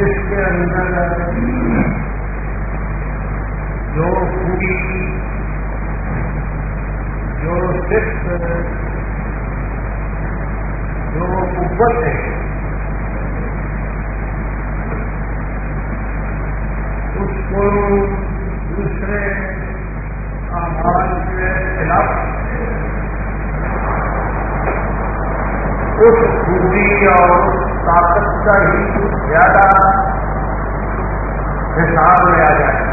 جس کے اندر جو پوری جو صرف، جو قوت ہے، اس کو دوسرے آواز کے خلاف، اس خوبی اور طاقت کا ہی زیادہ حساب لیا جائے۔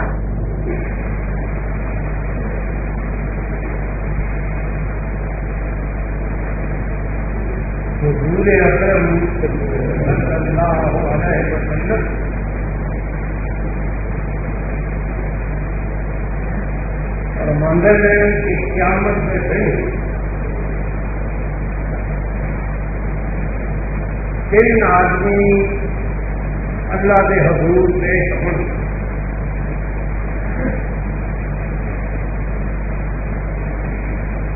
حضور اکرم صلی اللہ علیہ وسلم اور مندر میں کی قیامت میں صحیح تین آدمی اللہ کے حضور سے ہوں۔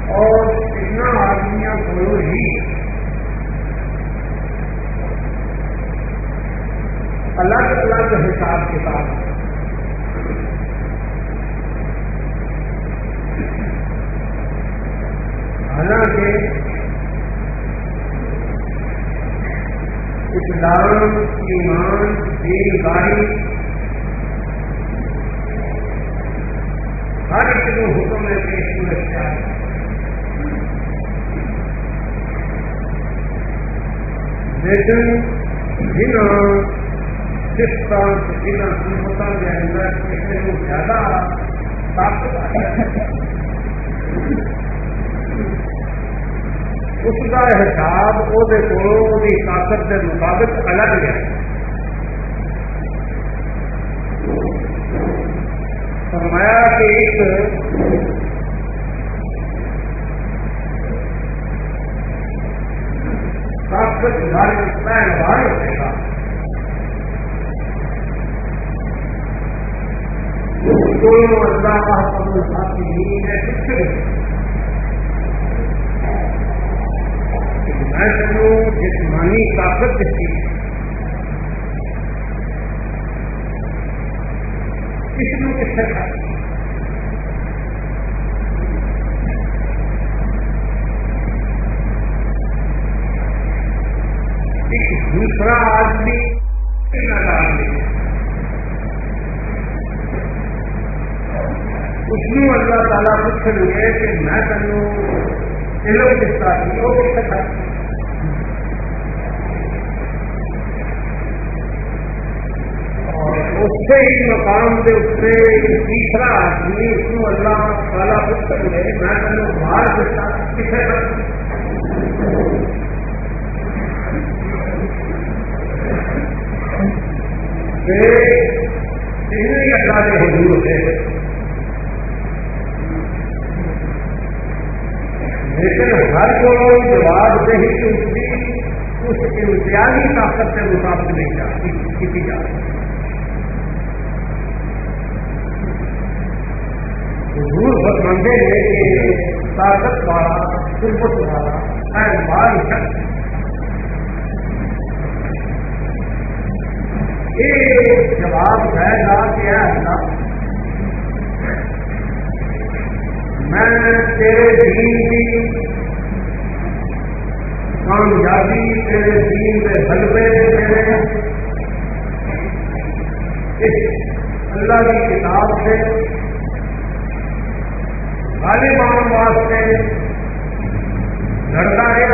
اور اتنا آدمیوں کو ہی۔ الگ الگ حساب کتاب۔ حالانکہ اسلام ایمان، دین گاڑی ہر ایک جو حکم ہے پیش رکھا ہے۔ لیکن جن پاکستان ضلع سمتا کے اندر کسی کو زیادہ طاقت آ اس کا حساب وہ طاقت کے مطابق الگ ہے۔ فرمایا کہ ایک طاقت گھر پہلوان ہوتے گا۔ دونوں اللہ کا قبول حاصل نہیں ہے، کچھ میں سمجھوں جسمانی طاقت کی کس میں کس طرح۔ دوسرا آدمی اس میں اللہ تعالیٰ پوچھ لے کہ میں تینوں علم کس طرح۔ کی اس سے ہی مقام سے اس سے تیسرا آدمی اس کو اللہ تعالیٰ پوچھ لے، میں تینوں باہر کسے اللہ کے حضور ہوتے ہیں لیکن ہر کو جواب دہی کی اس کی امتیازی طاقت کے مطابق نہیں جاتی کی جاتی حضور بتمندے ہیں کہ طاقت والا، قربت والا اعمال شخص یہ جواب ہے گا کہ اللہ میں تیرے دین کی کامیابی، تیرے دین کے حلبے تیرے اس اللہ کی کتاب سے غالبان واسطے لڑتا ہے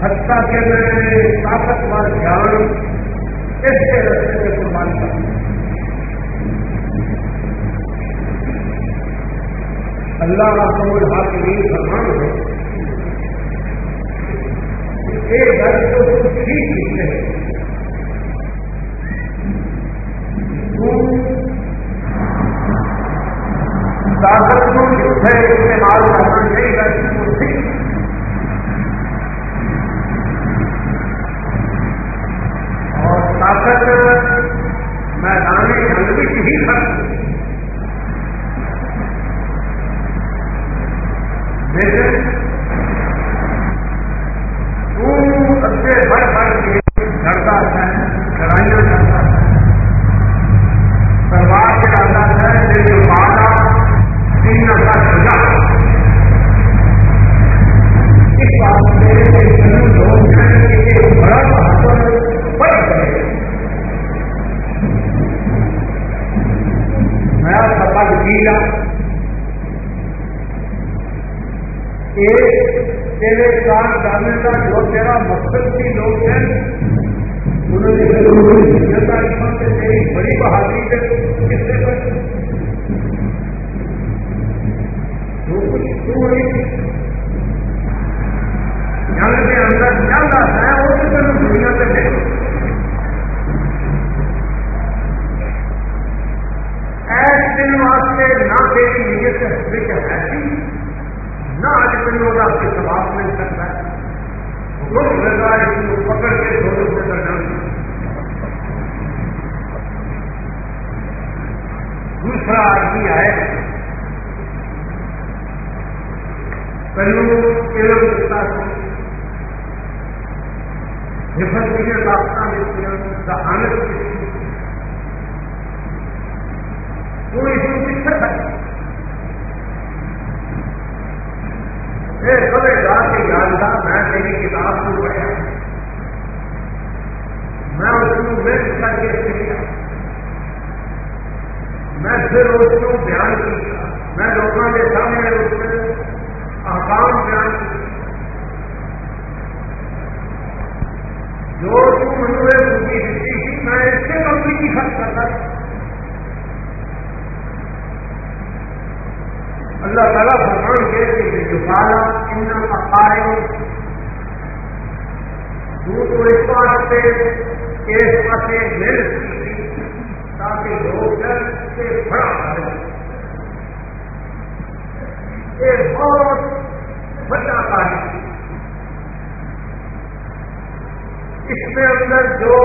حتیٰ کہ میں نے طاقتور دھیان اس کے رستے میں قربان کروں اللہ کا سمجھ ہاتھ نہیں فرمان ہے ایک گھر کو تم ٹھیک لکھتے ہیں طاقت کو ہے استعمال کرنا چاہیے گا اور طاقت میدان جنگ بھی ہی سکتی لیکن میں کر کے سیکھا میں پھر اس کو بیان کیا۔ میں لوگوں کے سامنے اس میں احکام بیان کیا۔ جو تم منوے روٹی دیتی تھی میں اس سے کمپنی کی خرچ کرتا تھا اللہ تعالیٰ فرمان کے کہ جو کالا ان اخارے تو تو اس واسطے پاسے مل تاکہ لوگ سے بڑا کریں یہ بہت بڑا اس میں اندر جو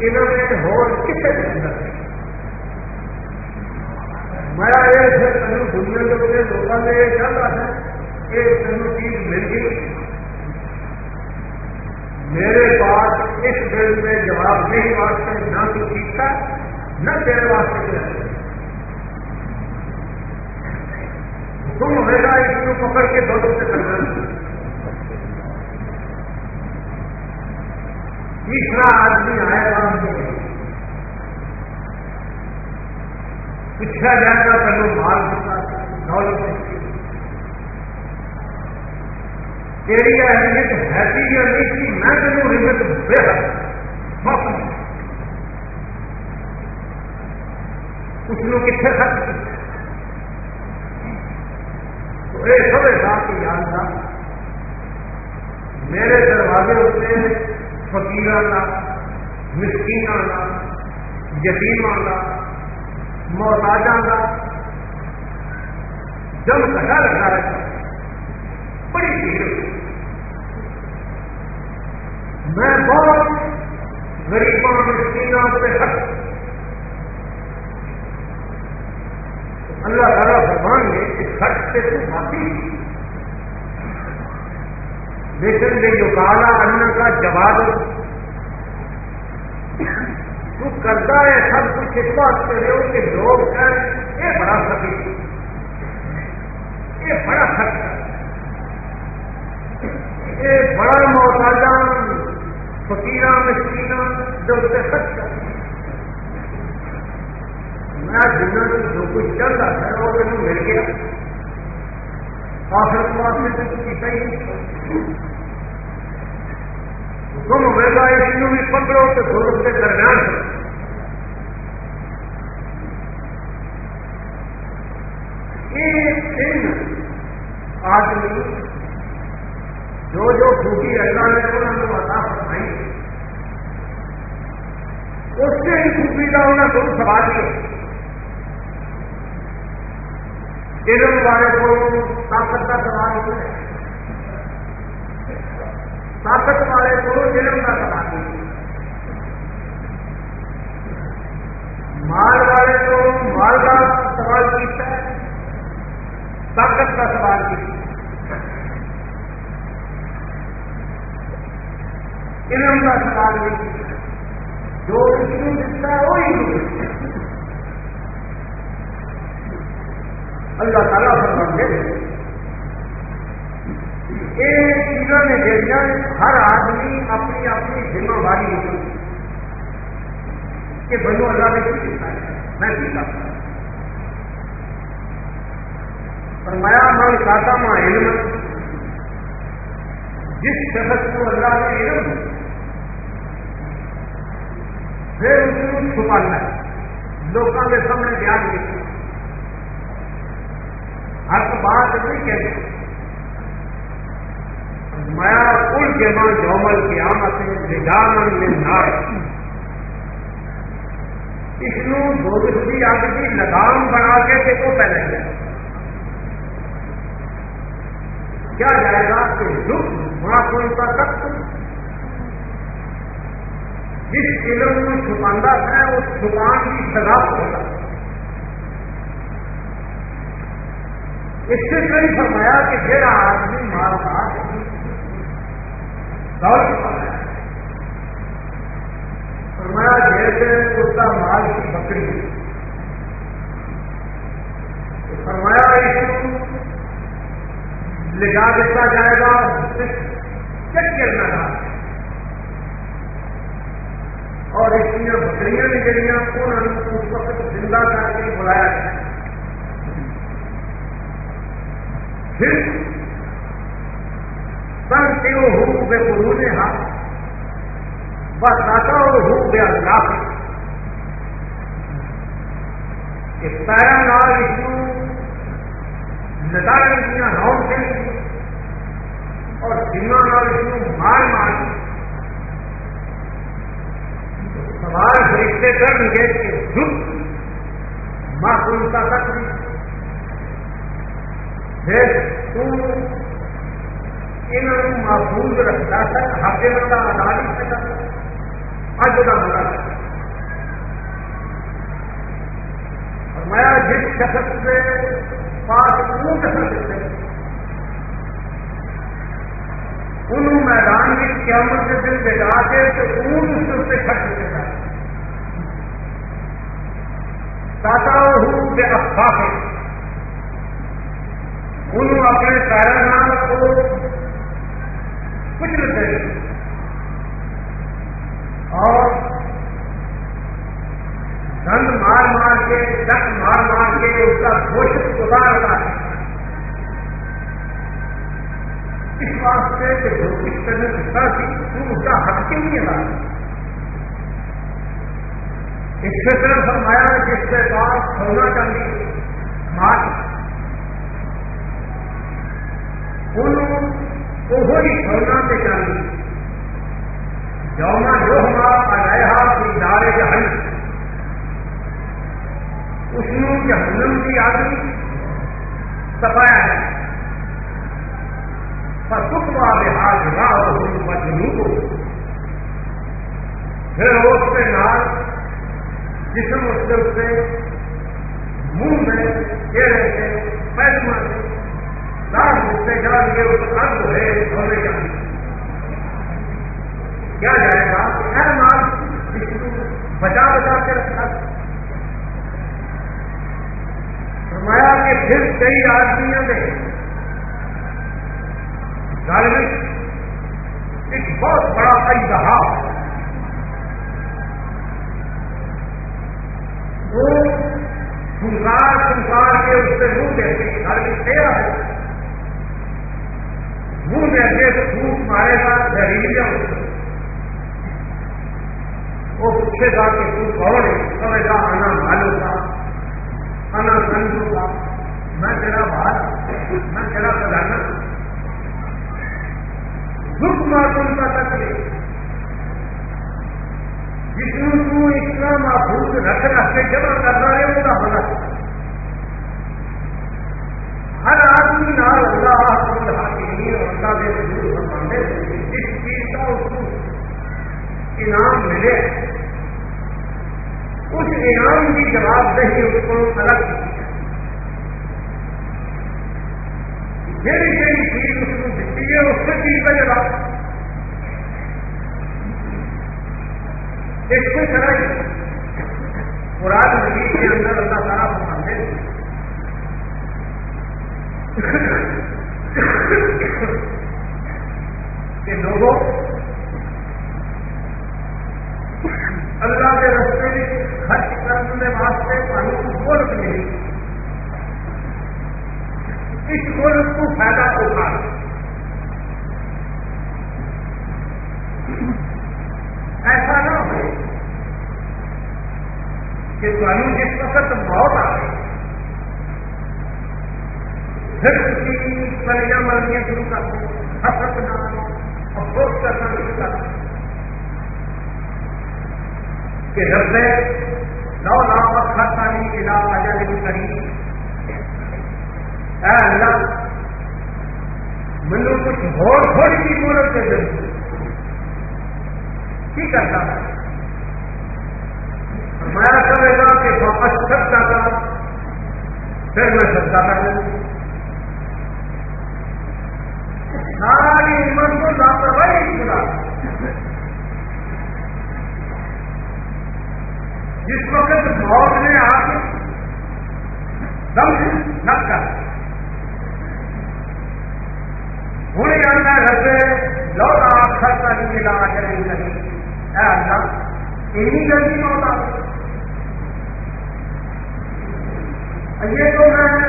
انہوں نے اندر میں یہ تین دنیا کے بڑے لوگوں نے یہ چل رہا ہے کہ تین چیز مل گئی میرے پاس اس دل میں جواب نہیں واسطے نہ تو ٹھیک تھا نہ تیرے واسطے کیا تم ہوگا اس کو پکڑ کے دو سے کرنا تیسرا آدمی آئے گا پوچھا جائے گا پہلے مال دولت تیری اہمیت ایسی یا نہیں تھی میں تینوں رمت بے حد کچھ لوگ کتنے خرچ تو یہ سب حساب کی یاد تھا میرے دروازے اتنے فکیر کا مسکین کا یتیم کا محتاجہ کا جب کٹا رکھا رہتا بڑی بھیڑ میں بہت غریبوں مسکینوں سے ہٹ اللہ تعالیٰ فرمان نے اس خرچ سے تو معافی لیکن یہ جو کالا ان کا جواب تو کرتا ہے سب کچھ اس بات سے ہو کہ لوگ کر یہ بڑا سبھی یہ بڑا خرچ یہ بڑا محتاجہ فکیر مسکینہ، جو اسے میں دنیا میں جو کچھ چل رہا ہے وہ تمہیں مل گیا۔ آخر کو آپ نے کچھ کیا ہی اس کو بھی پکڑو تو دونوں کے درمیان۔ ایک دن آدمی جو جو خوبی اللہ نے انہوں نے بتا فرمائی۔ اس سے ہی خوبی کا انہیں تم سوال کیا۔ علم والے کو طاقت کا سوال ہوتا ہے طاقت والے کو جنم کا سوال ہو مال والے کو مال کا سوال کیتا ہے طاقت کا سوال کیتا علم کا سوال نہیں کیا جو علم دکھتا ہے وہی اللہ تعالیٰ فرمان دے یہ چیزوں نے دیکھنا ہر آدمی اپنی اپنی ذمہ داری ہوتی کہ بنو اللہ نے کیوں لکھا ہے۔ میں سیکھا فرمایا، من کاتا ماں علم، جس شخص کو اللہ نے علم پھر اس کو چھپانا لوگوں کے سامنے بیان کیا ہر بات نہیں کہتے میا کل کے من جومل کی آمد نگامن میں اس دو کی آگ کی لگام بنا کے دیکھو پہلے گیا کیا جائے گا کہ دکھ وہاں کون سا تخت جس علم میں چھپاندہ ہے، اس چھپان کی سزا ہوگا اس سے کئی فرمایا کہ میرا آدمی مال کا فرمایا جیسے اس کا مال کی بکری۔ فرمایا اس لگا دیتا جائے گا چیک کرنا تھا۔ اور بکریاں نکلیاں کون اس وقت زندہ کر کے بلایا۔ گیا پھر سن کے وہ ہو بے گرو نے ہاتھ بس آتا وہ ہو بے اللہ کہ پیرا لال اس کو نظارے دیا راؤنڈ سے اور سیما نال اس کو مار مار سوال فرشتے کر گے کہ دکھ ماں کو کا تک پھر تم انہوں محفوظ رکھتا تھا ہفتے بندہ آزادی سے کرتا اج کا مطلب میں جس شخص سے پاس اونٹ دیتے انہوں میدان کی قیامت کے دن بجا کے تو اونٹ اس سے کھٹ چکے گا تاتا ہوں افواہ انہوں اپنے کارنام کو کچھ لیتے اور دند مار مار کے ڈک مار مار کے اس کا گوشت گزار ہے۔ اس واسطے کہ جو کچھ کرنے کی تھی تو اس کا حق کیوں نہیں ادا اس سے طرف فرمایا جس کے پاس سونا چاندی مار انہوں وہی سونا سے چاندی جونا جو ہمارا رہا کہ ادارے کا اس نے جہنم کی آدمی سفایا ہے۔ سکھ والے ہاتھ راہ مجنو کو پھر اس کے نال جسم اس کے اس سے، منہ میں چہرے سے پیسما سے لاکھ اس جا کے اس ارد ہے ہونے کا کیا جائے گا؟ ہر مال جس کو بچا بچا کے رکھا فرمایا کہ پھر کئی آدمیوں نے ایک بہت بڑا اجتہا وہ سنکار سنکار کے اس سے منہ دیتے دھارمک تیرا ہے۔ منہ دیتے سوٹ مارے گا زہریلیا وہ پوچھے گا کہ تو کون ہے؟ کبے گا آنا مالو کا آنا سنجو کا۔ میں تیرا بات میں تیرا خزانہ۔ دکھ معصوم کا تکلیف جس میں تو اتنا محفوظ رکھ رکھ کے جمع کرنا ہے، وہ ہونا ہر آدمی نال اللہ حاکمی اور اللہ کے حضور فرمانے جس چیز کا اس کو انعام ملے۔ اس انعام کی جواب دہی اس کو الگ جیڑی جیڑی چیز اس کو دیتی ہے، اس سے چیز کا جواب۔ ایک کوئی طرح مراد نبی کے اندر اللہ تعالیٰ محمد کہ لوگوں اللہ کے رستے خرچ کرنے واسطے پانی کو ملک ملی اس ملک کو فائدہ اٹھانا ایسا نہ ہو کہ تمہیں جس وقت موت آ گئی۔ پھر اسی کلیاں مرنیاں شروع کر دیں حسرت نہ افسوس کرنا شروع کر دیں کہ رب نو لاپ کھاتا نہیں کہ لا آجا نہیں کری اے اللہ، مجھے کچھ اور تھوڑی سی مورت کے دل کی کرتا ہے؟ میں کرے گا کہ واپس سکتا تھا پھر میں سکتا کر لوں ساری عمر کو لاپرواہی چلا جس وقت موت نے آ کے دم نہ کر ہوں جاننا گھر سے لوگ آپ خرچہ نہیں ملا کر اے اللہ اتنی جلدی موت آ گئی یہ تو میں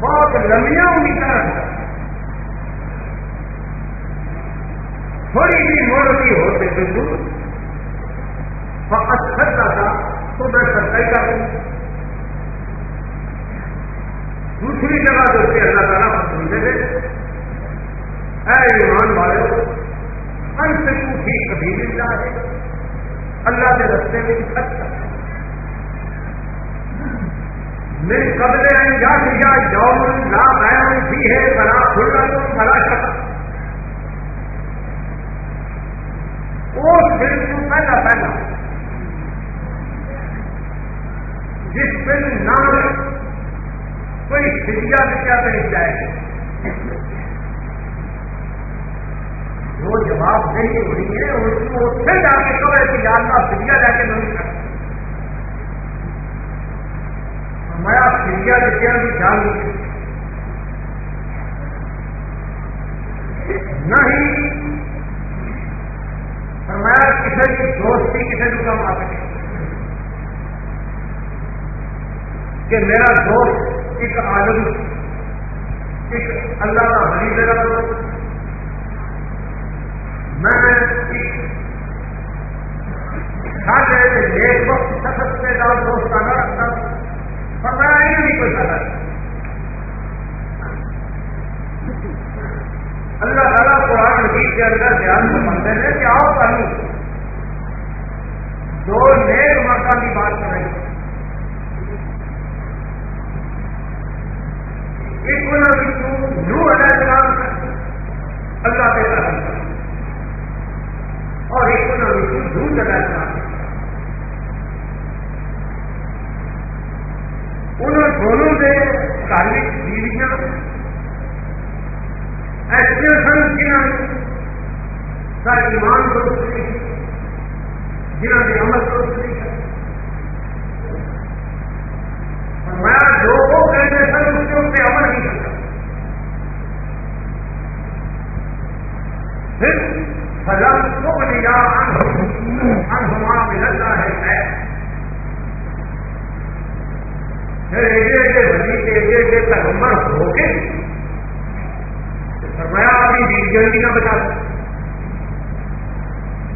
بہت لمبیاں امیدیں رکھتا تھوڑی سی موڑتی ہوتے بالکل فقط کرتا تھا، تو میں سرکاری کر دوں۔ دوسری جگہ جو کہ اللہ تعالیٰ سمجھے تھے اے ایمان والے، ان سے ٹھیک کبھی نہیں جائے۔ اللہ کے رستے میں اچھا میری قبل جا دیا یوم لا بیان بھی ہے بنا کھلا تو بڑا شکا اس دن کو پہلا پہلا۔ جس دن نہ کوئی سریا وکیا نہیں جائے جو جواب نہیں ہو ہے، اس کو پھر جا کے کبھی کہ یادنا سریا جا کے نہیں کرتا۔ میں آپ سریا لکھیا بھی جان نہیں فرمایا کسی کی دوستی، کسی کو کم آ سکے۔ کہ میرا دوست ایک عالم، ایک اللہ کا بڑی جگہ دوست۔ میں ایک وقت سخت سے زیادہ دوستانہ رکھتا ہوں۔ نہیں کوئی فائدہ نہیں۔ اللہ تعالیٰ قرآن مجید کے اندر دھیان کو مانتے ہیں کہ آؤ پہلو دو نیک مردہ کی بات کر رہے ہیں۔ ایک نو علیہ السلام اللہ کے طرح اور ایک دودھ علیہ السلام ان دونوں کے کارک بیویاں ایسے سن جنہوں کا ایمان درست نہیں جنہوں نے عمل درست نہیں میں جو وہ کہتے سن اس کے اتنے عمل نہیں کرتا؟ پھر سزا کو بنے گا انہما ملتا ہے پھر ایڈے ایڈے بڑی کے ایڈے ایڈے پیغمبر ہو کے فرمایا اپنی نہ بچا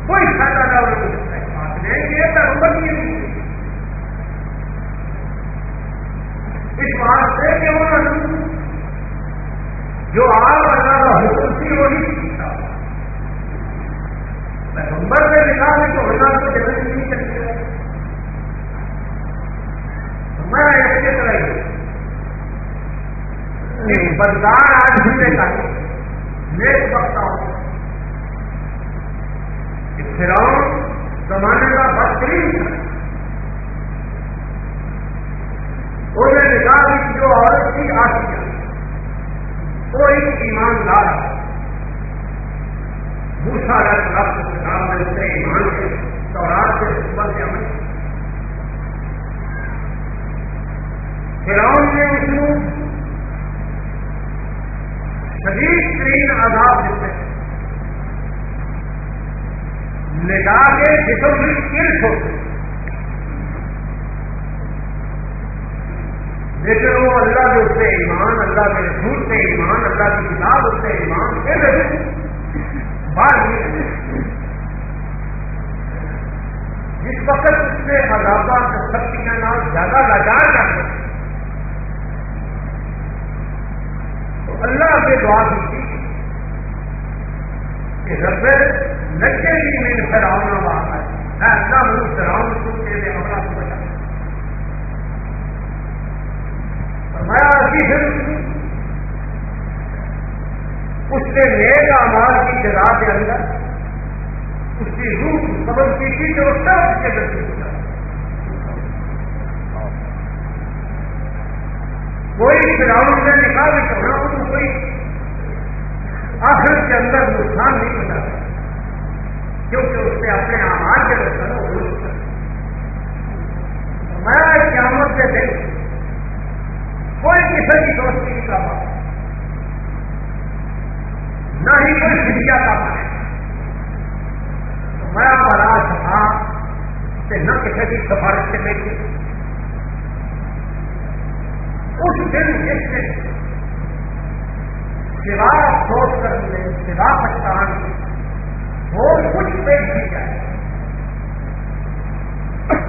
کوئی فائدہ نہ کو بات نہیں۔ یہ پیغمبر نہیں اس بات سے کہ انہوں جو آپ اللہ کا حکم تھی وہی سیکھتا پیغمبر نے لکھا ہے تو اللہ کو جگہ نہیں چلتی میں ایسے طرح بردار آدمی نے کہا نیک وقت فراؤن زمانے کا بہترین تھا۔ انہوں نے کہا کہ جو عورت کی آسیا وہ ایک ایماندار بھوسا رکھ کتاب میں اس نے ایمان کے سورات کے حکمت کے عمل۔ فراؤن نے اس کو شدید ترین آزاد دیتے لگا کے جسم بھی کرش ہوتے لیکن وہ اللہ کے اس سے ایمان، اللہ کے رسول سے ایمان، اللہ کی کتاب اس سے ایمان پھر بات جس وقت اس نے حضابہ شکتیاں نام زیادہ لاجار کر دیا تو اللہ سے دعا کی تھی کہ رب لگے بھی میرے فراؤنا بات ہے۔ میں اللہ مجھے فراؤن کو تیرے ہمارا کو بچا میں ایسی پھر اس کے نیک آماد کی جگہ کے اندر اس کی روح قبل کی تھی جو سب اس کے اندر کوئی فراؤن سے نکال نہیں کرنا۔ کوئی آخر کے اندر نقصان نہیں بتا کیونکہ اس نے اپنے آماد کے اندر وہ درست میں قیامت کے دن کوئی کسی کی دوستی نہیں کا بات نہ ہی کوئی فٹیا کا بات میں بڑا سفا کہ نہ کسی کی سفارش سے دیکھے اس دن جس سے سوا سوچ کر ملے سوا پچھان وہ کچھ پیش کی جائے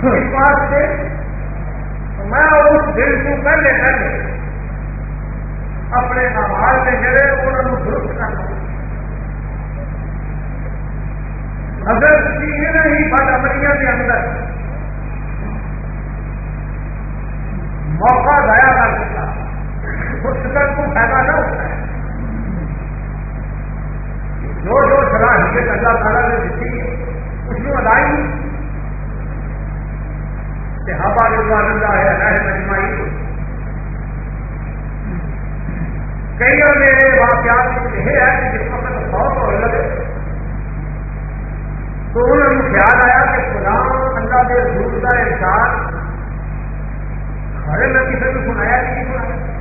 اس بات سے میں اس دن کو پہلے پہلے اپنے آواز میں جڑے انہوں نے درست کرنا اگر تین ہی بد امریکہ کے اندر۔ موقع ضائع کر سکتا اس کو فائدہ نہ ہوتا ہے جو جو صلاحیت اللہ تعالیٰ نے دیتی ہے، اس میں ادائی کہ ہوا جو آنند ہے رہ مجمائی کئی اور میرے واقعات یہ ہے کہ جس وقت بہت ہو لگے، تو انہوں نے خیال آیا کہ غلام اللہ کے روپ کا احساس ہر میں کسی کو سنایا کہ نہیں سنایا؟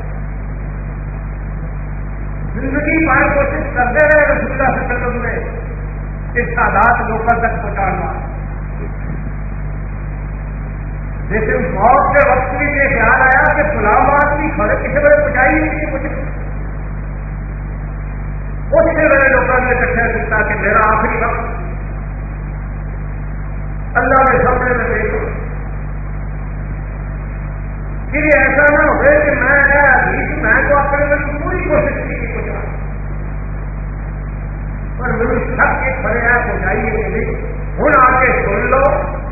زندگی بھر کوشش کرتے رہے رسول اللہ سے وسلم میں اس تعداد لوگوں تک پہنچانا۔ جیسے موت کے وقت بھی یہ خیال آیا کہ فلام آدمی کھڑے کسی بڑے پہنچائی نہیں کچھ۔ اس سے بڑے لوگوں نے اکٹھا کیا کہ میرا آخری وقت۔ اللہ کے سامنے میں دیکھو پھر ایسا نہ ہو کہ میں میں تو اپنے میں پوری کوشش کی تھی کچھ پر میری سب کے کھڑے ہیں پہنچائیے کہ نہیں۔ ہوں آ کے سن لو،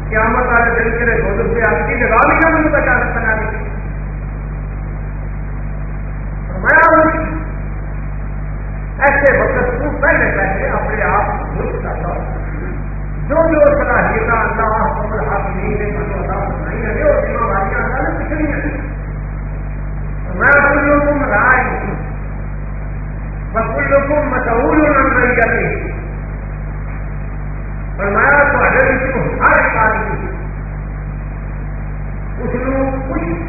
قیامت والے دن کے لیے دو روپئے آپ کی جگہ بھی نہ مجھے اچانک بنا دی میں ایسے وقت کو پہلے پہلے اپنے آپ کو درست کرتا ہوں جو جو صلاحیت اللہ حکم الحق نہیں ہے بندو اللہ نہیں ہے اور ذمہ داریاں اللہ نے کچھ نہیں ہے میں کل لوگوں میں رائے۔ ہوں بکل لوگوں مسعود نام نہیں کرتی فرمایا تو اگر کو ہر کار کی۔ اس کو کچھ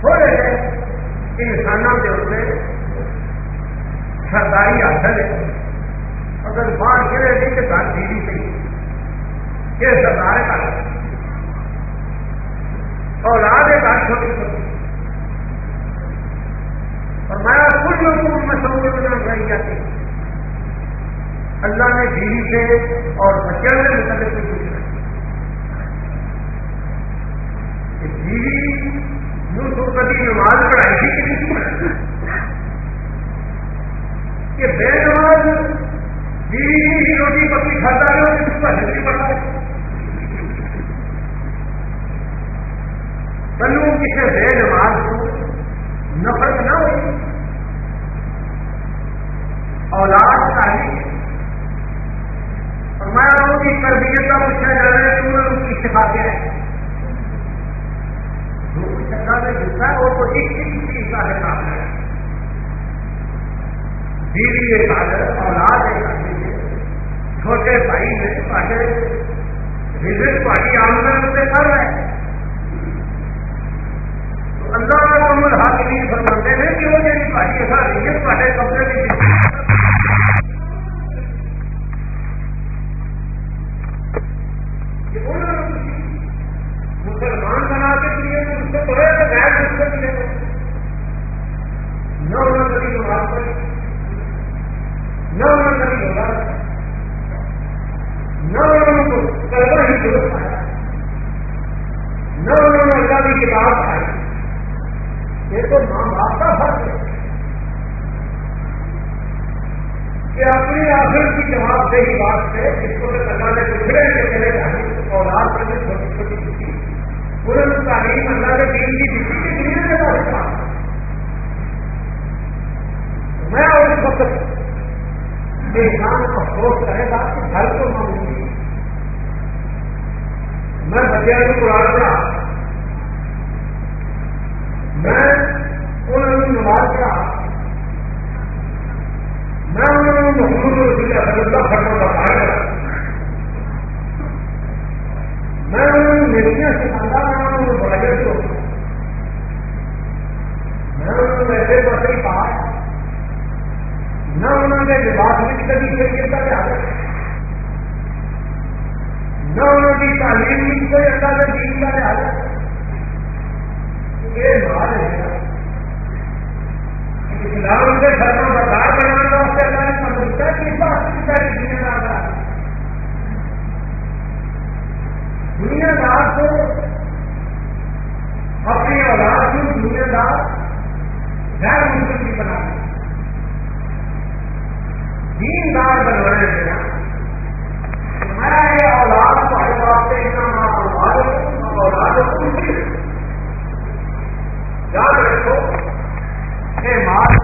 تھوڑے سے انسانوں کے اتنے سرداری حاصل ہے۔ اگر باہر گرے گی تو گھر دیدی صحیح یہ سردار کا اولاد ایک آٹھ چھوٹی چھوٹی اور کچھ لوگوں میں سمجھ میں رہی جاتی اللہ نے بیوی سے اور بچوں سے متعلق انسان افسوس کرے گا کہ گھر کو مانگوں گی میں بچے کو قرآن پڑھا میں انہوں نے نماز پڑھا۔ میں انہوں نے محمود رسول اللہ فرما بتایا میں انہوں نے نیتیاں سکھاتا میں انہوں نے بڑھائی کو میں انہوں نے ایسے پاسے انہوں نے لباس میں کبھی شریعت کا لحاظ نہ انہوں کی تعلیم کی کوئی اللہ کے دین کا لحاظ یہ مال ہے اسلام کے گھر کا بازار واسطے اللہ نے سمجھتا بات کی ساری دنیا دار دنیا دار کو اپنی اولاد کو دنیا دار غیر مسلم کی بنا دیندار بنوانے دینا میں یہ اولاد تمہارے واسطے اتنا ماں اولاد اولاد یاد رکھو کہ ماں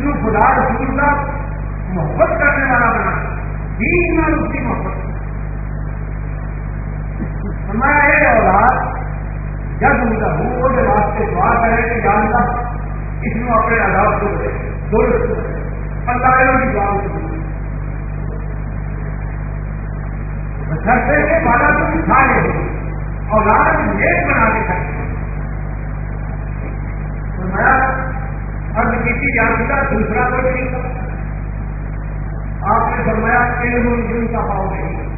اس نے خدا رسول کا محبت کرنے والا بنا، دین میں اس کی محبت۔ ہمارا یہ اولاد، جب ان کا ہوں وہ جو واسطے دعا کرے کہ جانتا اس میں اپنے آداب کو دے درست اللہ کی دعا کو گھر سے بالا تو کھا لے ہوگی نیک بنا کے کھائے تو میں ارد کی جانتا دوسرا کوئی نہیں تھا آپ نے فرمایا علم الجن کا پاؤ نہیں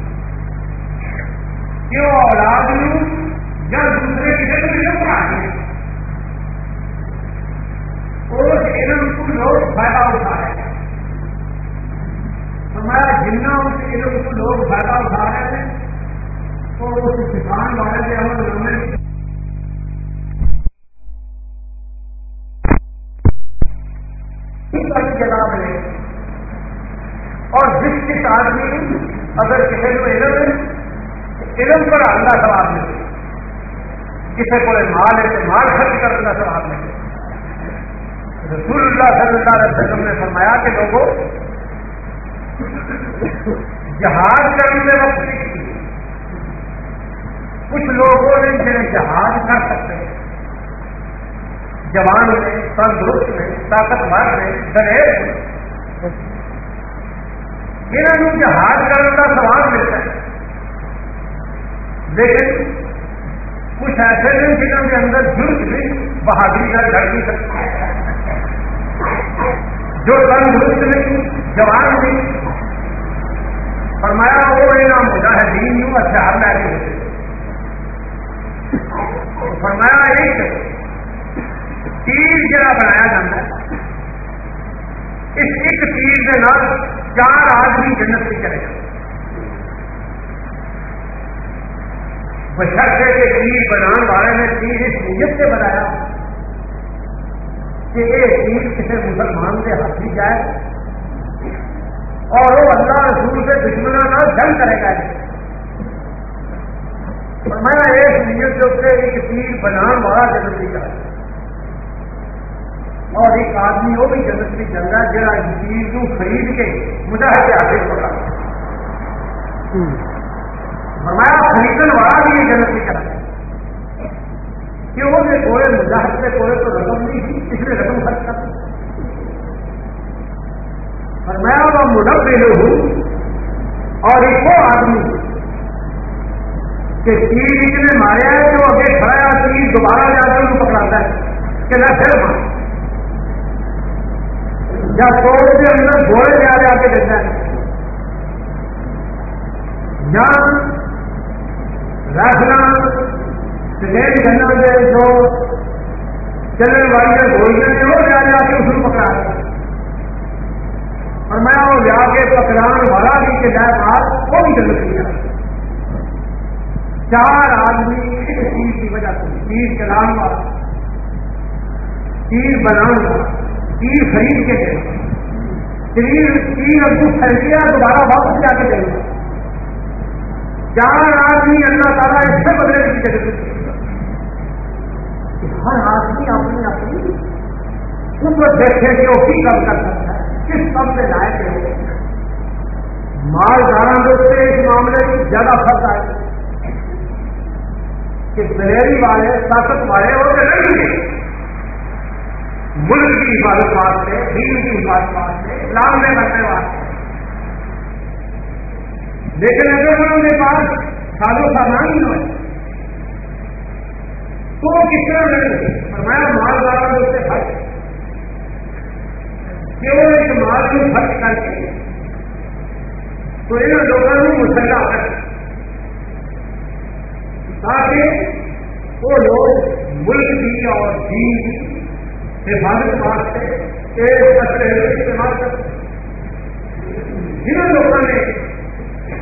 کہ وہ اولاد لوں یا دوسرے کی جگہ علم پڑھا دیں اس علم کو لوگ فائدہ اٹھا رہے ہیں۔ فرمایا، جنہ اس علم کو لوگ فائدہ اٹھا رہے ہیں، تو اس کسان والے کے عمل نامے جگہ اور جس کس آدمی اگر کسی کو علم ہے، علم پر اللہ سوال ملے کسی کو مال ہے تو مال خرچ کر اللہ سوال ملے رسول اللہ صلی اللہ علیہ وسلم نے فرمایا کہ لوگوں جہاز کرنے وقت کچھ لوگوں نے جنہیں جہاز کر سکتے جوان میں، تندرست میں، طاقتور میں دلیر میں۔ انہوں جہاز کرنے کا سوال ملتا ہے۔ لیکن کچھ ایسے دن جنہوں کے اندر جرم بھی بہادری کا گھر نہیں سکتی جو تندرست نہیں جوان نہیں فرمایا وہ انعام مجاہدین یوں ہتھیار لے کے فرمایا ایک تیر جڑا بنایا جاتا ہے۔ اس ایک تیر کے نام چار آدمی جنت کی کرے گا بشرتے کے تیر بنانے والے نے تیر اس نیت سے بنایا کہ یہ تیر کسی مسلمان کے ہاتھ ہی جائے اور وہ اللہ رسول سے دشمنوں کا جنگ کرے گا۔ میں ایک نیت کے اتنے ایک تیر بنانے والا جنت کی کرے اور ایک آدمی وہ بھی جنت کی چل رہا ہے جہاں چیز کو خرید کے مجاہد آگے پڑا فرمایا، خریدن والا بھی یہ جنت کی چلا کہ وہ نے کوئے مجاہد سے کوئے تو رقم نہیں تھی اس نے رقم خرچ کر فرمایا، وہ مدب لے لو اور ایک وہ آدمی کہ تیر اتنے ماریا ہے کہ وہ اگے کھڑا ہے تیر دوبارہ جا کر ان کو پکڑاتا ہے کہ نہ پھر مار یا توڑ کے اندر گھوڑے میں آ کے دیتا ہے۔ یا رکھنا سلیٹ کرنا دے جو چلنے والی گھوڑیاں نے وہ جا جا کے اس کو پکڑا اور میں وہ جا کے پکڑان والا بھی کہ جائے بات وہ بھی جلد کیا چار آدمی ایک چیز کی وجہ سے تیر چلانے والا تیر بنانے والا تیر خرید کے دے۔ تیر تین ابو پھیل دوبارہ واپس جا کے دے۔ گا چار آدمی اللہ تعالیٰ اس سے بدلے کی جگہ ہر آدمی اپنی اپنی قدرت دیکھے کہ وہ کی کم کر سکتا ہے، کس کم سے لائق ہے۔ مالدار سے اس معاملے کی زیادہ فرق آئے۔ کہ دلیری والے طاقت والے وہ نہیں ملک کی حفاظت واسطے دین کی حفاظت واسطے اسلام میں بننے واسطے لیکن اگر انہوں کے پاس سازو سامان ہی نہ تو وہ کس طرح لڑے؟ فرمایا، مال والا اس سے خرچ کیوں؟ ایک مال کو خرچ کر کے۔ تو ان لوگوں کو مسلح کر تاکہ وہ لوگ ملک کی اور دین کی حفاظت واسطے ایک استعمال کر جن لوگوں نے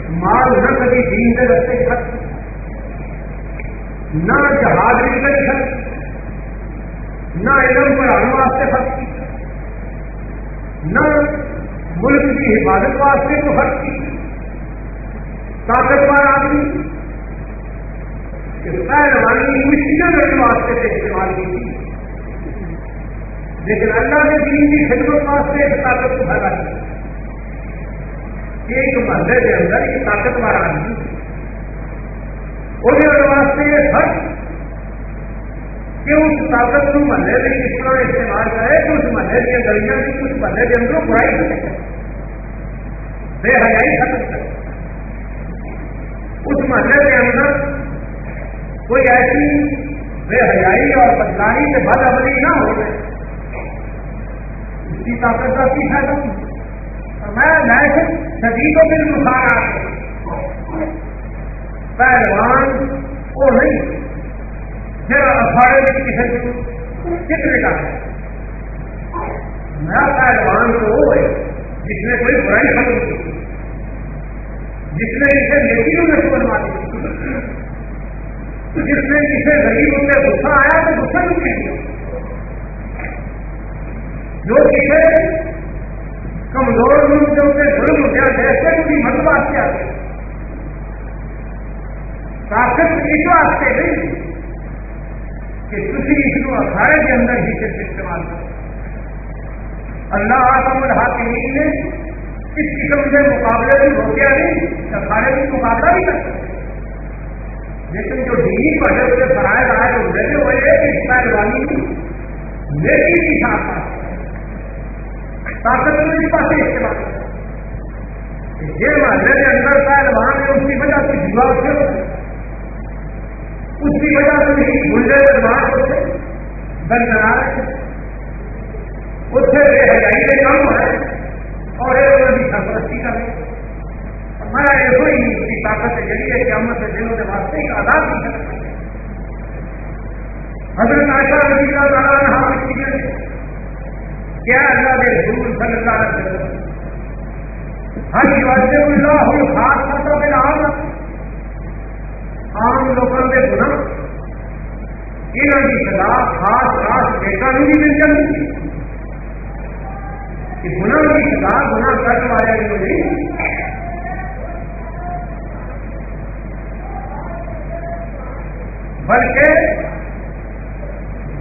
مال نہ کبھی دین کے رستے خرچ نہ جہاز کے خرچ نہ علم پڑھانے واسطے خرچ کی۔ نہ ملک کی حفاظت واسطے تو خرچ کی۔ طاقتور آدمی۔ پہلوانی مشکل کرنے واسطے سے استعمال کی۔ تھی لیکن اللہ نے دین کی خدمت واسطے ایک طاقت کو بھرا ایک محلے کے اندر ایک طاقتور آدمی وہ واسطے یہ فرق کہ اس طاقت کو محلے میں کس طرح استعمال کرے کہ اس محلے کی گلیاں کی کچھ محلے کے اندر برائی کر سکے۔ بے حیائی ختم کرے اس محلے کے اندر کوئی ایسی بے حیائی اور بدکاری سے بد عملی نہ ہو جائے۔ کی طاقت کا کی فائدہ میں میں سبھی کو پھر نقصان آ گیا پہلوان وہ نہیں۔ پھر اخاڑے میں کسی ذکر کا ہے۔ میں پہلوان تو وہ ہے جس نے کوئی برائی ختم کی۔ جس نے اسے نیکی میں بنوا دی۔ جس نے اسے غریب ان غصہ آیا تو غصہ بھی نہیں کیا۔ جو کسی کمزور ملک کے اتنے ظلم ہو گیا جیسے ان کی مت واسطے آتے طاقت اس واسطے نہیں کہ کسی اس کو اخاڑے کے اندر ہی صرف استعمال کرو۔ اللہ آسم الحاکمین نے اس قسم کے مقابلے بھی روکیا نہیں اخاڑے کی مقابلہ بھی کر سکتے لیکن جو دینی پڑھے ہوئے فرائض آئے تو لگے ہوئے ہیں کہ اس کا پہلوانی نیکی کی ساتھ۔ طاقت کو اس پاس استعمال یہ محلے کے اندر شاید وہاں پہ اس کی وجہ سے دیوار سے اس کی وجہ سے ہی گنڈے وہاں ہوتے بن بنا رہے اس سے بے حجائی میں کم ہے۔ اور ایک انہوں کی سرپرستی کر رہے ہمارا یہ ہوئی اس کی طاقت کے ذریعے کہ ہم سے دنوں کے واسطے ایک آزاد بھی کر سکتے حضرت آشا رضی اللہ تعالیٰ نے ہم کیا اللہ کے رسول صلی اللہ علیہ وسلم؟ ہر واسطے اللہ ہو خاص کرتا پہ عام عام لوگوں کے گنا یہاں کی سزا خاص خاص بیٹا بھی مل جاتی کہ گنا کی سزا گنا کرنے والے کو نہیں۔ بلکہ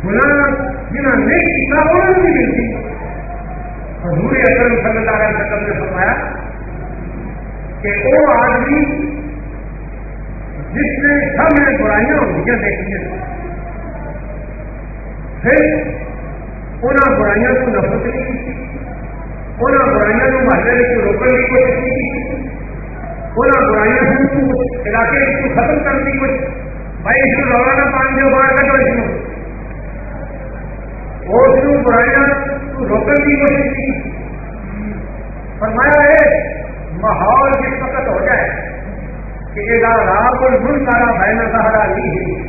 گنا جنہوں نے کیا، انہوں نے بھی ملتی۔ حضور اکرم صلی اللہ علیہ وسلم نے فرمایا کہ وہ آدمی، جس نے سب میں برائیاں ہوئی دیکھی ہیں پھر انہوں برائیاں کو نفرت نہیں کی انہوں برائیاں کو محلے کو روکنے کی کوشش نہیں کی انہوں برائیاں کو علاقے کو ختم کرنے کی کوشش، بھائی اس کو روانہ پانی جو باہر کٹو اس میں اور برائیاں روکنے کی کوشش کی۔ فرمایا ہے، ماحول جس وقت ہو جائے کہ راب اور ملک سارا بہنا سہارا نہیں ہے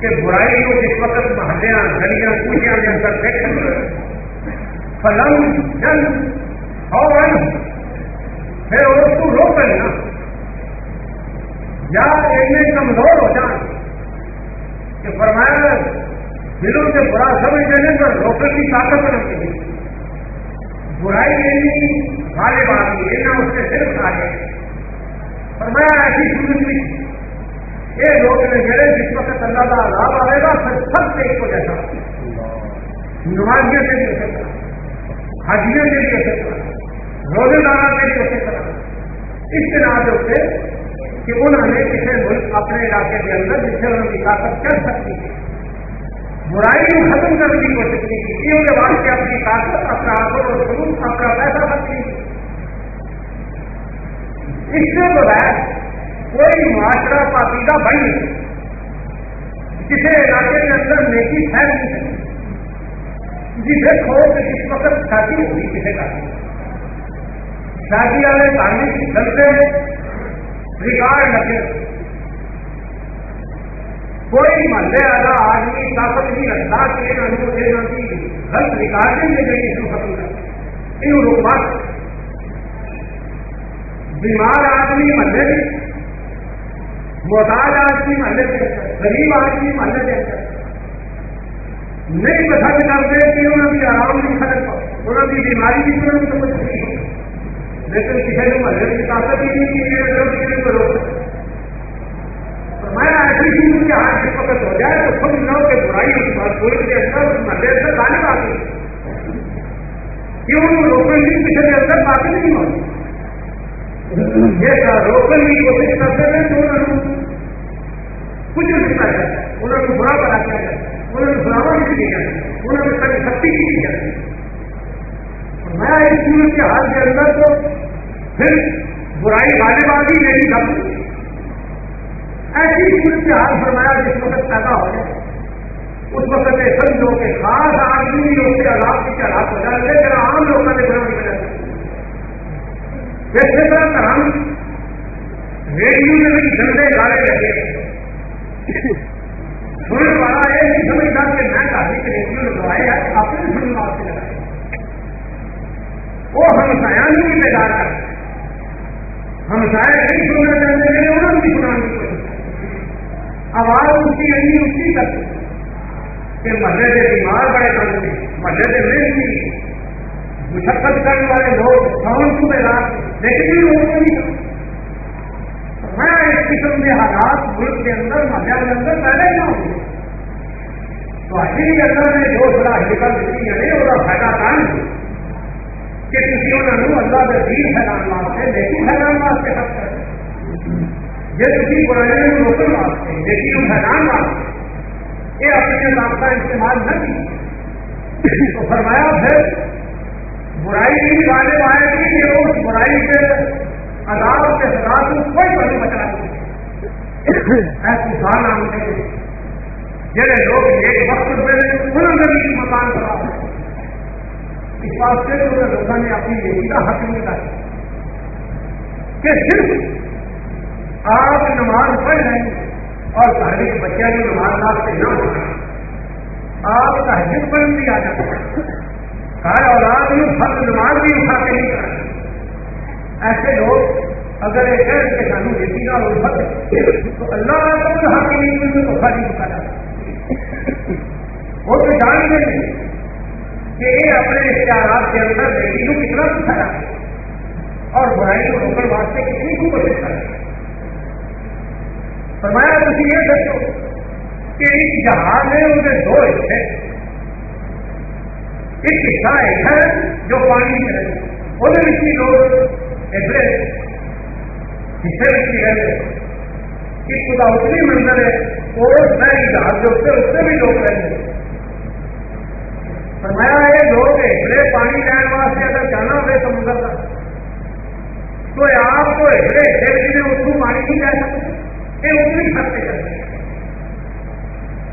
کہ برائی کو جس وقت محلیاں گلیاں، کوچیاں کے اندر دیکھ فلم جن اور پھر اس کو روک لینا یا اتنے کمزور ہو جائیں کہ فرمایا دلوں سے برا سمجھ دینے پر روکنے کی طاقت رکھتے ہیں۔ برائی لینی والے بات لینا اس سے صرف آ گئے فرمایا، ایسی صورت میں یہ لوگ نے جس وقت اللہ کا لابھ آئے گا، پھر سب سے ایک کو جیسا۔ نمازیوں سے بھی اسے کرا حاجیوں سے بھی اسے کرا روزے دارا سے بھی اسے کرا اس کے نام سے کہ انہوں نے کسی ملک اپنے علاقے کے اندر جس سے انہوں کی طاقت کر سکتی ہے۔ برائی کو ختم کرنے کی کوشش نہیں کی۔ کے بعد سے اپنی طاقت اپنا آسر اور سلوک اپنا پیسہ سکتی اس سے بغیر کوئی معاشرہ پاکیدہ بن نہیں کسی علاقے کے اندر نیکی پھیل نہیں۔ سکتی جی دیکھو کہ اس وقت شادی ہوئی، کسی کا۔ شادی والے تعلیم چلتے ریکارڈ لگے۔ کوئی محلے والا آدمی طاقت نہیں رکھتا کہ ان کی غلط ریکارڈنگ میں گئی اس کو ختم کر ان روکا بیمار آدمی محلے میں۔ محتاج آدمی محلے کے اندر غریب آدمی محلے کے اندر نہیں پسند کرتے کہ انہوں نے آرام نہیں ختم انہوں کی بیماری بھی انہوں نے سمجھ نہیں۔ لیکن کسی نے محلے کی طاقت ہی نہیں کی روک سکتے میں کے ہاتھ جس وقت ہو جائے تو خود لو کہ برائی اس بات کوئی کے اندر اس کیوں کی کسی کے اندر باقی نہیں ہوتی یہ روکن کی کوشش کرتے تو انہوں نے کچھ نہیں جاتا انہوں نے برا بنا کیا جاتا انہوں نے براوا نہیں کی انہوں نے ساری سختی کی جاتی میں اس چیز کے ہاتھ کے اندر تو پھر برائی والے والی میری غلط ایسی صورت حال فرمایا جس وقت پیدا ہو جائے۔ اس وقت یہ سمجھو کہ خاص آدمی بھی اس کے علاق کی چلاک ہو جائے۔ لیکن عام لوگوں نے گرم نکل جاتے جیسے طرح کا ہم ریڈیو میں بھی گندے گاڑے لگے۔ سننے والا یہ نہیں سمجھتا کہ میں کافی کہ ریڈیو لگوائے ہے اپنے سننے واسطے لگائے وہ ہم سیاح بھی بیدار کرتے۔ ہم سایہ نہیں سننا چاہتے ہیں انہوں نے بھی سنانے کی کوشش آواز اس کی نہیں اس کی کہ محلے کے بیمار بڑے کرتے محلے کے مل بھی مشقت کرنے والے لوگ سون کو رات لیکن بھی لوگوں کو نہیں میں اس قسم کے حالات ملک کے اندر محلے کے اندر پہلے ہی نہ ہوں تو اچھی اندر نے جو بڑا حقیقت دیتی ہے وہ فائدہ کام کہ کسی انہوں اللہ کے دین پھیلانے واسطے لیکن پھیلانے واسطے یہ کسی برائیوں کو روکنے واسطے لیکن حیران واسطے یہ اپنے رابطہ استعمال نہ کی تو فرمایا، پھر برائی کی والے آئے گی کہ اس برائی کے عذاب کے ساتھ کوئی بڑی بچا نہیں ایسے کسان آتے ہیں، جڑے لوگ ایک وقت پہ انہوں نے بھی مکان کرا اس واسطے تو لوگوں نے اپنی بیٹی کا حق نہیں کہ صرف آپ نماز پڑھ رہے ہیں اور گھر کے بچے کی نماز آپ سے نہ پڑھنا آپ کا حجم پڑھ بھی آ جاتا ہے ہر اولاد میں فرق نماز بھی اٹھا کے نہیں کرنا ایسے لوگ اگر یہ کہہ کہ سانو بیٹی کا الفت تو اللہ کو حق نہیں ملے تو خالی بتا وہ تو جان گے کہ یہ اپنے اختیارات کے اندر بیٹی کو کتنا سکھایا اور برائی کو روکنے واسطے کتنی کو کوشش کر فرمایا تھی یہ سوچو کہ اس جہاز میں ان کے دو حصے ایک حصہ ایک ہے جو پانی میں رہے وہ بھی لوگ ایسے حصے رکھی رہے کہ خدا اتنی منظر ہے وہ نئے جہاز جو اس سے بھی لوگ رہتے فرمایا یہ لوگ ایسے پانی لینے واسطے اگر جانا ہوئے سمندر کا تو آپ کو ایسے ایسے میں اس کو پانی نہیں لے سکتے یہ اتنی سکتے۔ کرتے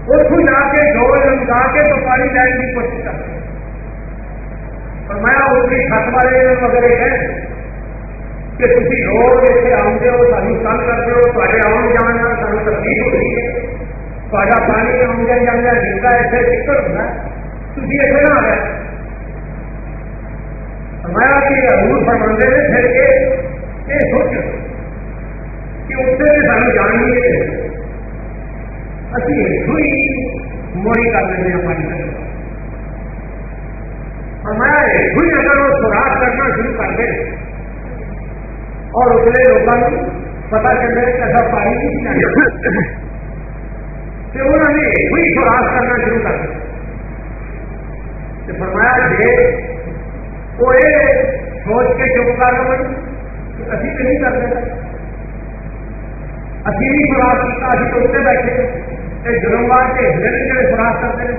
اس کو جا کے جو لمکا کے تو پانی لینے کی کوشش کرتے فرمایا اس کی چھت والے وغیرہ ہے کہ تھی روز اتنے آؤتے ہو سانو تنگ کرتے ہو تے آن جان کا سانو تکلیف ہو رہی ہے۔ تا پانی آؤں جانا جنگا اتنے چکر ہوتا تھی اتنے نہ آ گئے فرمایا کہ حضور فرماندے نے پھر کے یہ سوچ کہ اتنے بھی جان نہیں ابھی ہوئی موڑی کر لیتے ہیں پانی کا ہوئی اگر وہ کرنا شروع کر دے اور اتنے لوگوں کو پتا چلے کہ ایسا پانی نہیں چاہیے کہ انہوں نے ہوئی کرنا شروع کر دیا۔ فرمایا جی وہ یہ سوچ کے چپ کر رہے ابھی نہیں کرتے۔ ابھی نہیں سراخ کیا ابھی تو اتنے بیٹھے۔ جرم بار کے ہلے جڑے سراخ کرتے ہیں۔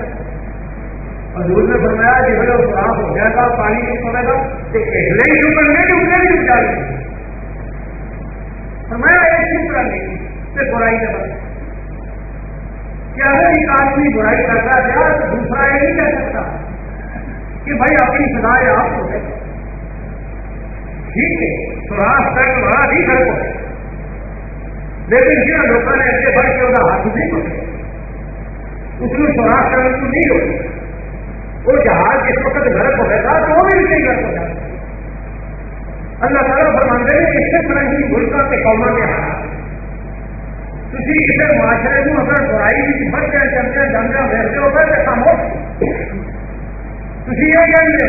حضور نے فرمایا جس میں وہ خراب ہو جائے گا پانی نہیں پڑے گا۔ تو ہلے ہی ڈوبیں گے ڈوبنے بھی ڈوب جائے گا فرمایا ایک ہی چپ رہے کہ برائی کے بعد کیا اگر ایک آدمی برائی کرتا گیا تو دوسرا یہ نہیں کہہ سکتا کہ بھائی اپنی سزائے آپ کو دے ٹھیک ہے سراخ کرنے والا بھی گھر کو لیکن جن لوگوں نے ایسے بڑھ کے وہ ہاتھ نہیں پکڑے؟ اس میں سراخ کرنے کو نہیں روکے وہ جہاز جس وقت گرک ہو گیا تھا، تو وہ بھی نہیں گرک ہو جاتا اللہ تعالیٰ فرماندے نے اس سے طرح ہی ملکوں کے قوما کے حالات۔ کسی کسی معاشرے کو اگر برائی کی بڑھ کے چلتے جمجا بھیجتے ہو گئے تو کام ہو تھی یہ جانتے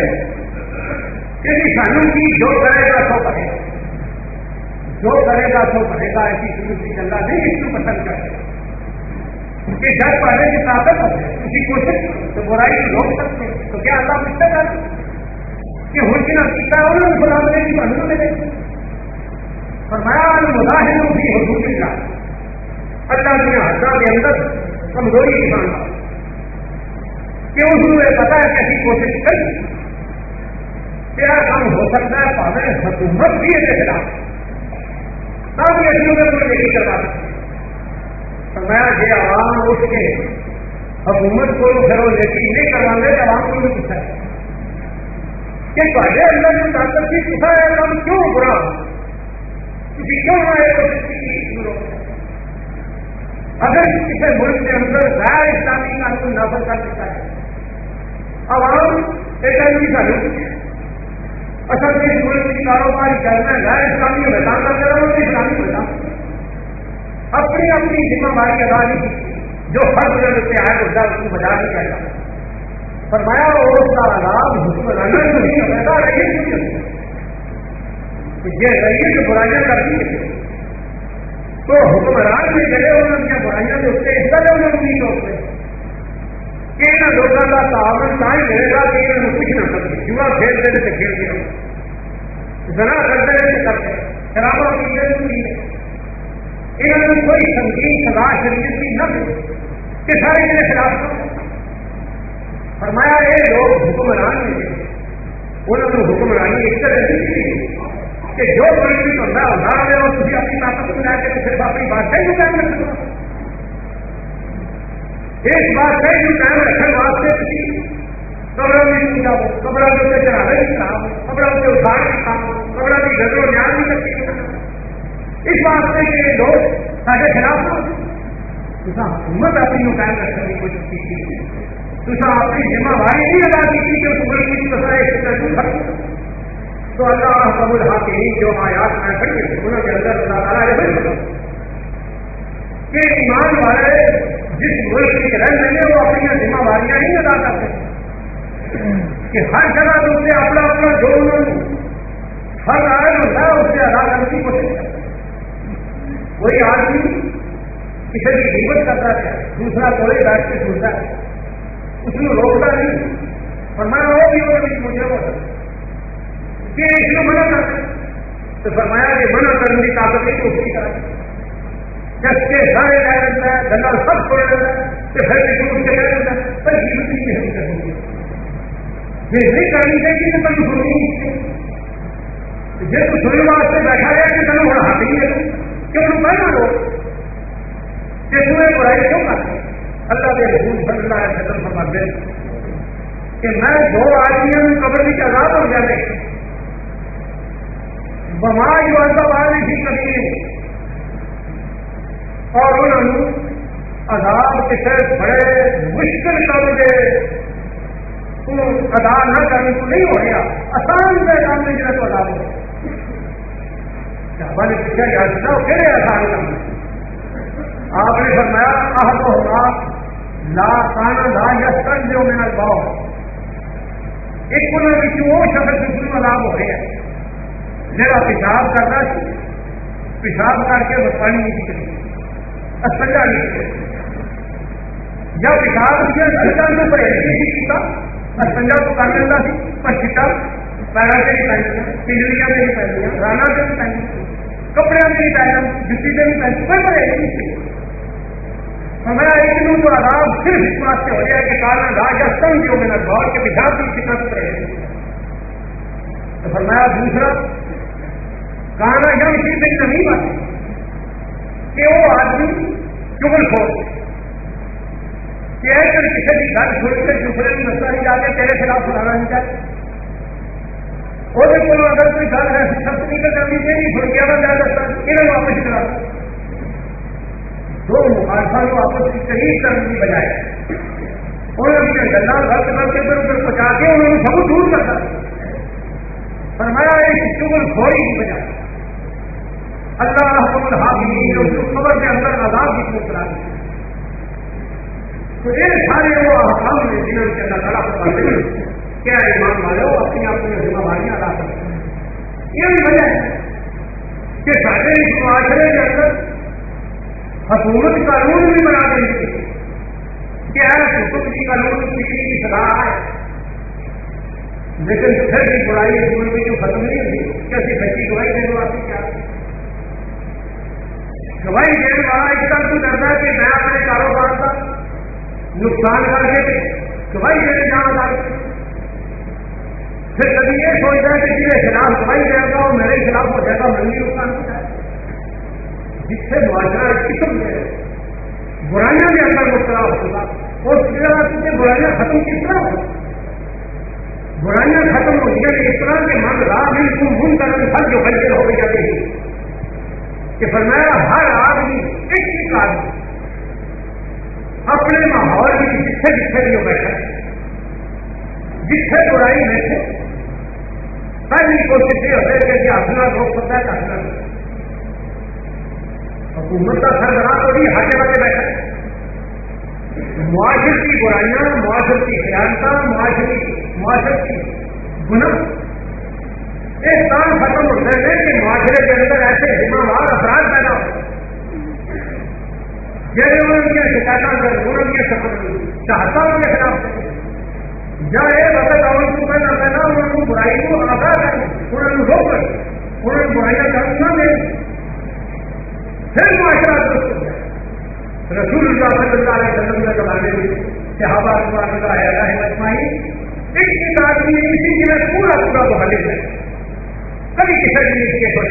کہ سانو کی جو کرے گا، سو کرے گا۔ جو کرے گا سو کرے گا، ایسی سنتی چلنا نہیں، اس کو پسند کرے۔ گا کہ جب پڑھنے کی طاقت کسی کوشش تو برائی کو روک سکتے تو کیا اللہ پوچھتا کر کہ ہو کی نہ انہوں نے بلا ملے کی، بہنوں ملے فرمایا مظاہر بھی حضور کا اللہ کی حضرت کے اندر کمزوری کی مانگا کہ اس کو یہ پتا ہے کہ ایسی کوشش کر۔ کیا کام ہو سکتا ہے، پاوے حکومت بھی ہے خلاف۔ تاکہ ایسی میں کوئی نہیں کروا سکتے فرمایا جی عوام اٹھ کے حکومت کو گھروں لیتی نہیں کروا دے عوام کو نہیں پوچھا کہ پہلے اندر جو طاقت کی پوچھا ہے کام کیوں برا ہو کسی کیوں آئے تو اگر کسی ملک کے اندر غیر اسلامی قانون نافذ کر سکتا ہے، عوام ایک آدمی کا اصل میں اس ملک کی کاروبار کرنا غیر اسلامی بتا کر رہا ہوں اسلامی بتا اپنی اپنی ذمہ داری ادا نہیں کی، جو ہر بجے سے آئے تو اس کو بجا نہیں کرتا فرمایا اس کا لابھ حکمرانہ نہیں پیدا رہی یہ رہی جو برائیاں کرتی ہے تو حکمران میں جگہ انہوں نے برائیاں جو اس سے حصہ جب نہیں ہوتے ان لوگوں کا تعاون نہ ہی گا کہ انہوں نے کچھ نہ کرتے جوا کھیلتے تھے کھیلتے ہو ذرا کرتے رہتے کرتے شرابہ پیتے تھے پیتے انہوں نے کوئی سنگین سزا، شریعت کی نہ کہ سارے میرے خلاف فرمایا یہ لوگ حکمران نے انہوں نے حکمرانی ایک طرح کی۔ کہ جو پولیٹک ہوتا ہے ہوتا رہے اور تھی اپنی طاقت میں جا کے صرف اپنی بادشاہی کو قائم رکھ سکو اس بادشاہی کو قائم رکھنے واسطے تھی قبر بھی پوجا ہو قبر کے اتنے چڑھاوے بھی کام قبر کے اٹھاڑ بھی کام قبر کی گزر و نیاز بھی کرتی اس واسطے کے لوگ سارے خلاف ہو حکومت اپنی قائم رکھنے کی کوشش کی تھی۔ تو اپنی ذمہ داری نہیں ادا کی تھی کہ اس کی مسئلہ تو اللہ رب الحاکمین جو آیات میں کھڑی انہوں کے اندر اللہ تعالیٰ نے کہ ایمان والے جس ملک کی رہ رہے ہیں وہ اپنی ذمہ داریاں نہیں ادا کرتے۔ کہ ہر جگہ تو اپنا اپنا جو انہوں ہر آئے ہوتا ہے اسے ادا کرنے کی کوشش کرتے کوئی آدمی کسی کی ہمت کرتا ہے، دوسرا کوئی بیٹھ کے سنتا ہے۔ اس میں روکتا نہیں۔ اور میں وہ بھی مجھے وہ کہ اس میں منع کر تو فرمایا کہ منع کرنے کی طاقت نہیں تو اس کی طرح جس کے سارے رہ جاتا ہے گنگا سب چھوڑ جاتا ہے تو پھر کسی کہہ دیتا ہے پر نہیں کرنی یہ نہیں کرنی چاہیے کہ کبھی سننی جس کو سننے واسطے بیٹھا گیا کہ تمہیں بڑا ہاتھ نہیں ہے۔ کیوں؟ تم پہنا لو۔ کہ تمہیں برائی کیوں کرتے اللہ کے رسول صلی اللہ علیہ وسلم فرماتے کہ میں دو آدمیوں میں قبر کی عذاب ہو جانے بمار جو عذاب آ رہی تھی کبھی اور انہوں نے عذاب کے سر بڑے مشکل کر دے تو ادا نہ کرنے کو نہیں ہو گیا، آسان سے کام نہیں جائے تو ادا ہو صحابہ نے پوچھا یاد تھا وہ آسان کام آپ نے فرمایا آہ تو ہوگا لا کانا لا یا سن جو میرا گاؤ ایک انہوں نے وہ شخص جس میں لابھ ہو گیا؟ میرا پیشاب کرنا پیشاب کر کے بس پانی نہیں نکلی اسپنجا نہیں نکلے یا پیشاب کیا سرکا میں پرہیز نہیں کیتا اسپنجا تو کر لینا سی پر چٹا پیرا سے نہیں پہنیا پنجلیاں سے نہیں پہنیا رانا سے نہیں پہنیا کپڑے سے نہیں پہننا جتی سے نہیں پہنتی کوئی پرہیز نہیں۔ ہمارا ایک دن تو آرام صرف اس بات سے ہو جائے کہ کالا راجا سن جو میرا گور کے پیشاب کی شکست رہے تو فرمایا دوسرا، کانا یم کی دن نہیں بات کہ وہ آدمی چگل کھول کہ ایسے کسی کی گھر چھوڑ کے دوسرے کی مسئلہ نہیں جاتے تیرے خلاف سنانا نہیں چاہتے اور بھی اگر کوئی گھر ہے سب نہیں کر کرنی چاہیے چھوڑ کے اگر جائے سکتا انہیں واپس کرا۔ دو مخالفہ کو آپس کی قریب کرنے کی بجائے انہوں نے گلا غلط کر کے پھر ادھر پہنچا کے انہوں نے سب دور کر فرمایا ایک چگل کھوڑی کی بجائے۔ اللہ حکم حاضر نے اس کو خبر کے اندر آزاد بھی کو کرا دیا تو یہ سارے وہ احکام نے جنہوں کے اللہ تعالیٰ فرماتے ہیں کیا ایمان والے ہو اپنی اپنی ذمہ داریاں ادا کرتے ہیں یہ بھی وجہ ہے کہ سارے اس معاشرے کے اندر حکومت قانون بھی بنا دیں گے کیا حکومت کی قانون سیکھنے کی صلاح ہے۔ لیکن پھر بھی برائی اسکول میں جو ختم نہیں ہوئی کیسی بچی گواہی دینے والی کیا؟ گواہی دینے والا اس طرح تو کرتا ہے کہ میں اپنے کاروبار کا نقصان کر کے گواہی دینے جانا چاہتا پھر کبھی یہ سوچتا ہے کہ جیسے خلاف گواہی دے گا اور میرے خلاف ہو جائے گا، میں بھی نقصان ہو جائے جس سے معاشرہ قسم سے برائیاں کے اندر مبتلا ہوگا اور سے برائیاں ختم کس طرح ہو برائیاں ختم ہو گئی اس طرح کے من راہ بھی تم گن کر ہر جو بچے ہو جاتے ہیں کہ فرمایا ہر آدمی ایک ایک آدمی اپنے ماحول میں جتنے جتنے بھی ہو بیٹھا جتنے برائی بیٹھے پہلی کوشش یہ ہوتا ہے کہ اپنا روک سکتا ہے کہ اپنا حکومت کا سربراہ تو بھی ہر جگہ پہ بیٹھا معاشر کی برائیاں معاشر کی خیالتا معاشرتی معاشر کی گنا ایک کام ختم ہوتا ہے کہ معاشرے کے اندر ایسے ذمہ دار افراد پیدا ہو جیسے یعنی انہوں نے شکایت کر انہوں نے سفر چاہتا ہوں کے خلاف جب ایک وقت اور کو پہنا پہنا انہوں نے برائی کو آزاد کریں۔ انہوں نے روک کر، انہوں نے برائیاں کرنا نہ دیں پھر معاشرہ درست ہو جائے رسول اللہ صلی اللہ علیہ وسلم کے زمانے میں صحابہ اخبار کا ہے اللہ ایک ایک آدمی کسی کے میں پورا پورا مخالف ہے۔ کبھی کسی بھی اس کے ہو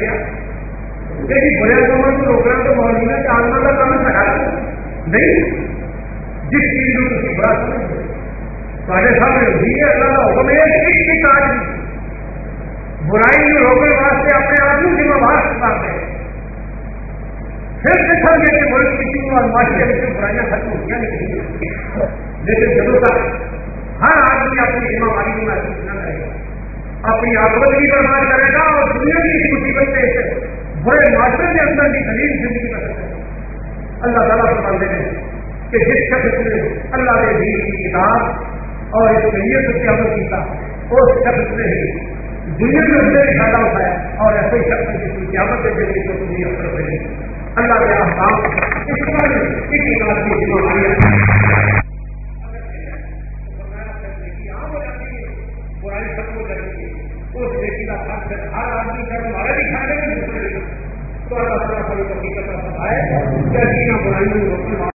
لیکن برے کاموں کو روکنا تو مولوی میں چالنا کا کام سکھا نہیں، جس چیز کو کسی بڑا سمجھ سارے سامنے ہوئی ہے، اللہ کا حکم ہے ایک ایک آدمی برائی کو روکنے واسطے اپنے آپ کو ذمہ دار کرتے ہیں۔ پھر دیکھا گیا کہ ملک کسی کو اور معاشرے میں برائیاں ختم ہو گیا لیکن جب تک ہر آدمی اپنی ذمہ داری کو محسوس نہ کرے گا اپنی آگوت بھی برباد کرے گا اور دنیا کی اس مصیبت سے بڑے معاشرے کے اندر بھی قریب زندگی کر سکتے ہیں اللہ تعالیٰ فرمان دیتے ہیں کہ جس شخص نے اللہ کے دین کی کتاب اور اس طریقے سے کیا کیا اس شخص نے ہی دنیا میں اس نے فائدہ اٹھایا اور ایسے شخص جس کی قیامت کے ذریعے کو دنیا اثر کرے اللہ کے احکام اس طرح ایک کتاب کی ذمہ داریاں برائی ختم ہو اس بیٹی کا خاص ہر آدمی کا ہمارا بھی دیں گے دوسرے تو اللہ تعالیٰ کو حقیقت ہے جینا برائی میں روکنے